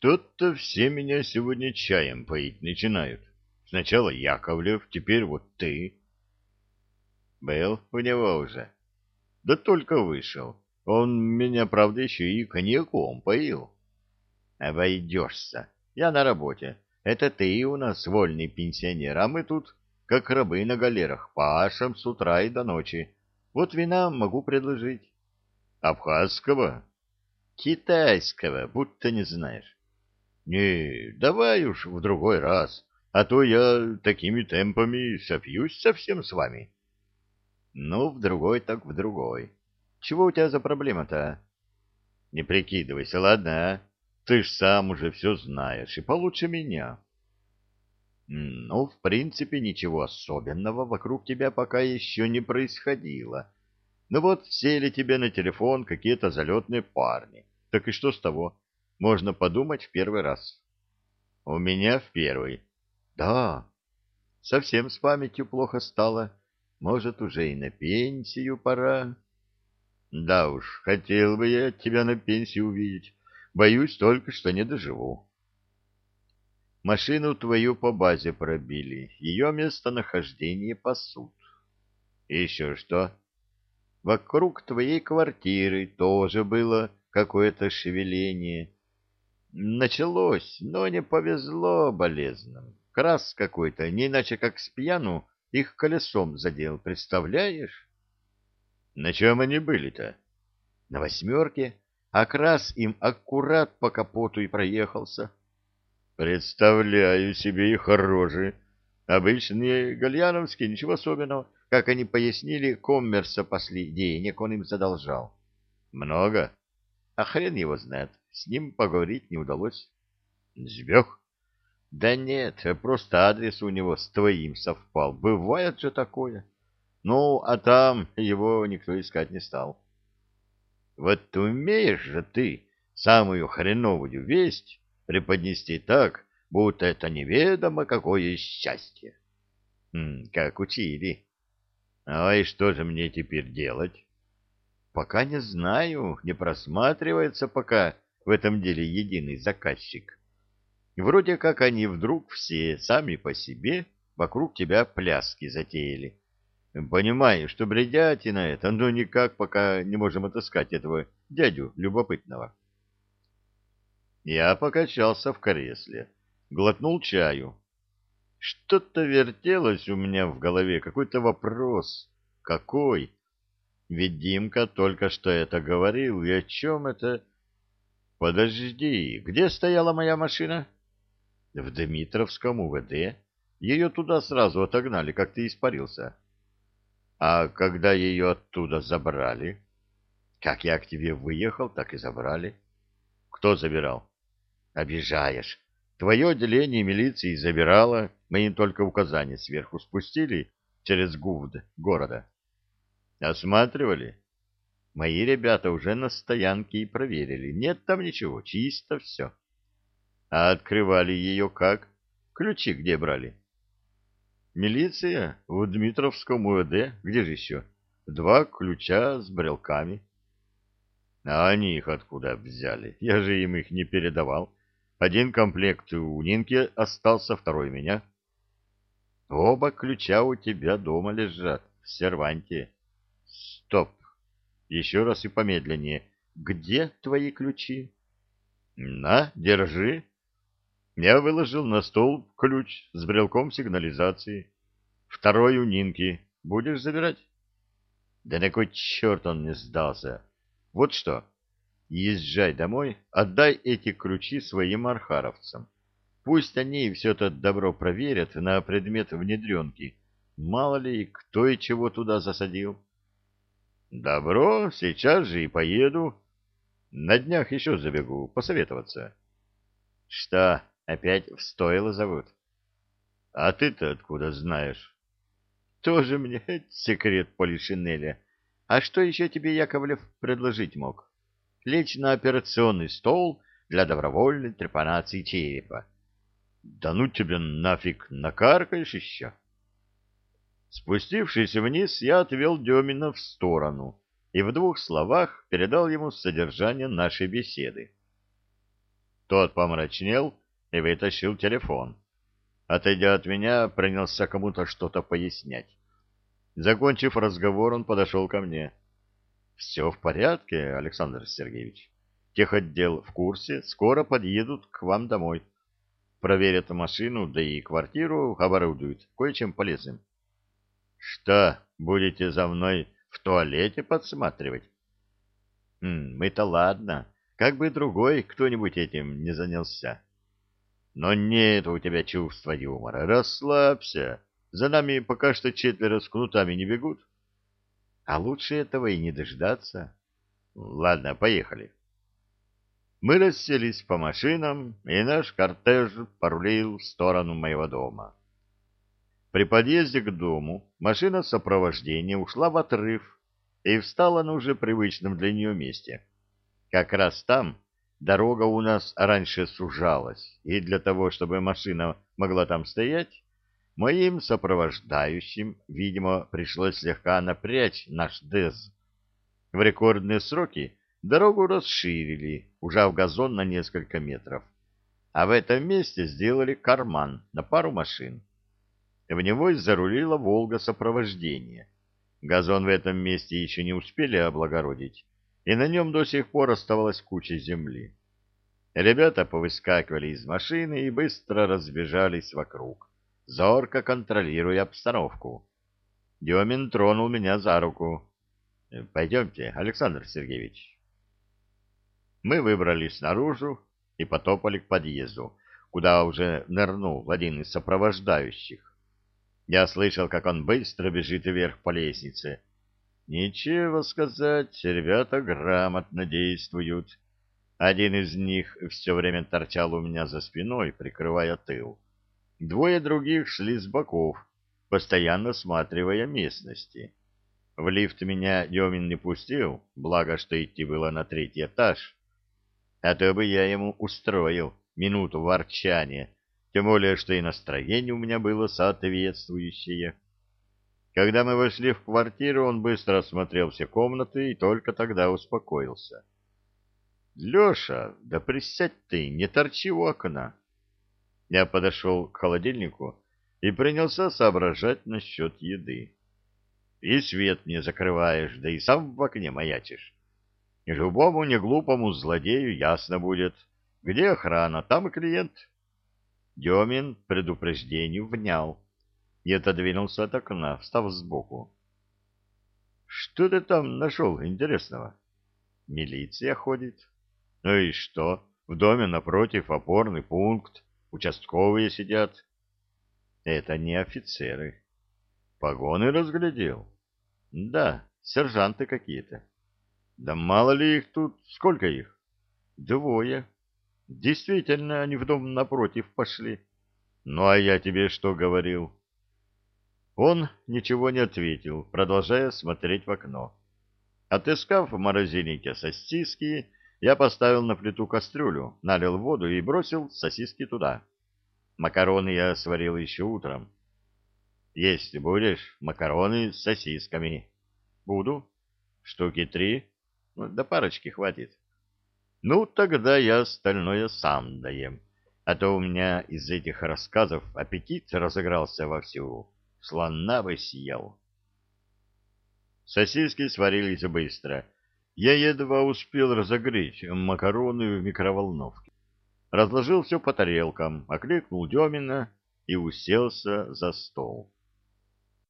Что-то все меня сегодня чаем поить начинают. Сначала Яковлев, теперь вот ты. Был у него уже. Да только вышел. Он меня, правда, еще и коньяком поил. Обойдешься. Я на работе. Это ты у нас вольный пенсионер, а мы тут, как рабы на галерах, пашем с утра и до ночи. Вот вина могу предложить. Абхазского? Китайского, будто не знаешь. Не, давай уж в другой раз, а то я такими темпами сопьюсь совсем с вами. Ну, в другой так в другой. Чего у тебя за проблема-то? Не прикидывайся, ладно? Ты ж сам уже все знаешь, и получше меня. Ну, в принципе, ничего особенного вокруг тебя пока еще не происходило. Ну вот, сели тебе на телефон какие-то залетные парни. Так и что с того? Можно подумать в первый раз. У меня в первый. Да, совсем с памятью плохо стало. Может, уже и на пенсию пора. Да уж, хотел бы я тебя на пенсию увидеть. Боюсь только, что не доживу. Машину твою по базе пробили. Ее местонахождение пасут. Еще что? Вокруг твоей квартиры тоже было какое-то шевеление. Началось, но не повезло болезным. Крас какой-то, не иначе как с пьяну, их колесом задел, представляешь? На чем они были-то? На восьмерке, а крас им аккурат по капоту и проехался. Представляю себе их рожи. Обычные гальяновские, ничего особенного. Как они пояснили, коммерса после денег он им задолжал. Много? А хрен его знает. С ним поговорить не удалось. Сбег? Да нет, просто адрес у него с твоим совпал. Бывает же такое. Ну, а там его никто искать не стал. Вот умеешь же ты самую хреновую весть преподнести так, будто это неведомо какое счастье. Хм, как учили. А и что же мне теперь делать? Пока не знаю, не просматривается пока в этом деле единый заказчик. Вроде как они вдруг все сами по себе вокруг тебя пляски затеяли. Понимаю, что бредятина это, но никак пока не можем отыскать этого дядю любопытного. Я покачался в кресле, глотнул чаю. Что-то вертелось у меня в голове, какой-то вопрос. Какой? Ведь Димка только что это говорил, и о чем это... Подожди, где стояла моя машина? В Дмитровском УВД. Ее туда сразу отогнали, как ты испарился. А когда ее оттуда забрали? Как я к тебе выехал, так и забрали. Кто забирал? Обижаешь. Твое отделение милиции забирало, мы им только указания сверху спустили через ГУВД города. Осматривали? Мои ребята уже на стоянке и проверили. Нет там ничего, чисто все. А открывали ее как? Ключи где брали? Милиция в Дмитровском УВД. Где же еще? Два ключа с брелками. А они их откуда взяли? Я же им их не передавал. Один комплект у Нинки остался, второй у меня. Оба ключа у тебя дома лежат, в серванте. Стоп. Еще раз и помедленнее. Где твои ключи? На, держи. Я выложил на стол ключ с брелком сигнализации. Второй у Нинки. Будешь забирать? Да на кой черт он не сдался? Вот что. Езжай домой, отдай эти ключи своим архаровцам. Пусть они все это добро проверят на предмет внедренки. Мало ли, кто и чего туда засадил. Добро, сейчас же и поеду. На днях еще забегу, посоветоваться. Что, опять в стойло зовут? А ты-то откуда знаешь? Тоже мне секрет Полишинеля. А что еще тебе Яковлев предложить мог? Лечь на операционный стол для добровольной трепанации черепа. Да ну тебе нафиг, накаркаешь еще? Спустившись вниз, я отвел Демина в сторону и в двух словах передал ему содержание нашей беседы. Тот помрачнел и вытащил телефон. Отойдя от меня, принялся кому-то что-то пояснять. Закончив разговор, он подошел ко мне. — Все в порядке, Александр Сергеевич. Техотдел в курсе, скоро подъедут к вам домой. Проверят машину, да и квартиру оборудуют кое-чем полезным. — Что, будете за мной в туалете подсматривать? — Мы-то ладно, как бы другой кто-нибудь этим не занялся. Но нет у тебя чувства юмора. Расслабься. За нами пока что четверо с кнутами не бегут. А лучше этого и не дождаться. Ладно, поехали. Мы расселись по машинам, и наш кортеж порулил в сторону моего дома. При подъезде к дому машина сопровождения ушла в отрыв и встала на уже привычном для нее месте. Как раз там Дорога у нас раньше сужалась, и для того, чтобы машина могла там стоять, моим сопровождающим, видимо, пришлось слегка напрячь наш ДЭЗ. В рекордные сроки дорогу расширили, ужав газон на несколько метров, а в этом месте сделали карман на пару машин. В него зарулила «Волга» сопровождения. Газон в этом месте еще не успели облагородить, и на нем до сих пор оставалась куча земли. Ребята повыскакивали из машины и быстро разбежались вокруг, зорко контролируя обстановку. Демин тронул меня за руку. — Пойдемте, Александр Сергеевич. Мы выбрались наружу и потопали к подъезду, куда уже нырнул один из сопровождающих. Я слышал, как он быстро бежит вверх по лестнице, Ничего сказать, ребята грамотно действуют. Один из них все время торчал у меня за спиной, прикрывая тыл. Двое других шли с боков, постоянно осматривая местности. В лифт меня Демин не пустил, благо, что идти было на третий этаж. А то бы я ему устроил минуту ворчания, тем более, что и настроение у меня было соответствующее. Когда мы вошли в квартиру, он быстро осмотрел все комнаты и только тогда успокоился. — Леша, да присядь ты, не торчи у окна. Я подошел к холодильнику и принялся соображать насчет еды. И свет мне закрываешь, да и сам в окне маячишь. Любому неглупому злодею ясно будет, где охрана, там и клиент. Демин предупреждению внял и отодвинулся от окна, встав сбоку. — Что ты там нашел интересного? — Милиция ходит. — Ну и что? В доме напротив опорный пункт, участковые сидят. — Это не офицеры. — Погоны разглядел? — Да, сержанты какие-то. — Да мало ли их тут, сколько их? — Двое. Действительно, они в дом напротив пошли. — Ну, а я тебе что говорил? — он ничего не ответил, продолжая смотреть в окно. Отыскав в морозильнике сосиски, я поставил на плиту кастрюлю, налил воду и бросил сосиски туда. Макароны я сварил еще утром. Есть будешь макароны с сосисками? Буду. Штуки три. Ну, до парочки хватит. Ну, тогда я остальное сам доем. А то у меня из этих рассказов аппетит разыгрался вовсю слона бы съел. Сосиски сварились быстро. Я едва успел разогреть макароны в микроволновке. Разложил все по тарелкам, окликнул Демина и уселся за стол.